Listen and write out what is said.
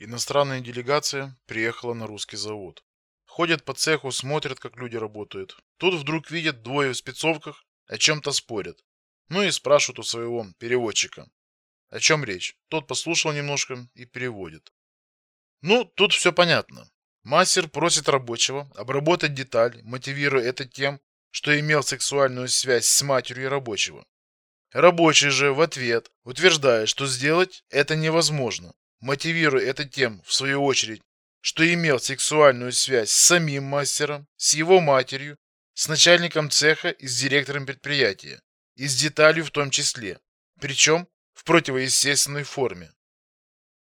Иностранная делегация приехала на русский завод. Ходят по цеху, смотрят, как люди работают. Тут вдруг видят двое в спецовках, о чем-то спорят. Ну и спрашивают у своего переводчика. О чем речь? Тот послушал немножко и переводит. Ну, тут все понятно. Мастер просит рабочего обработать деталь, мотивируя это тем, что имел сексуальную связь с матерью рабочего. Рабочий же в ответ утверждает, что сделать это невозможно, мотивируя это тем, в свою очередь, что имел сексуальную связь с самим мастером, с его матерью, с начальником цеха и с директором предприятия, и с деталью в том числе, причем в противоестественной форме.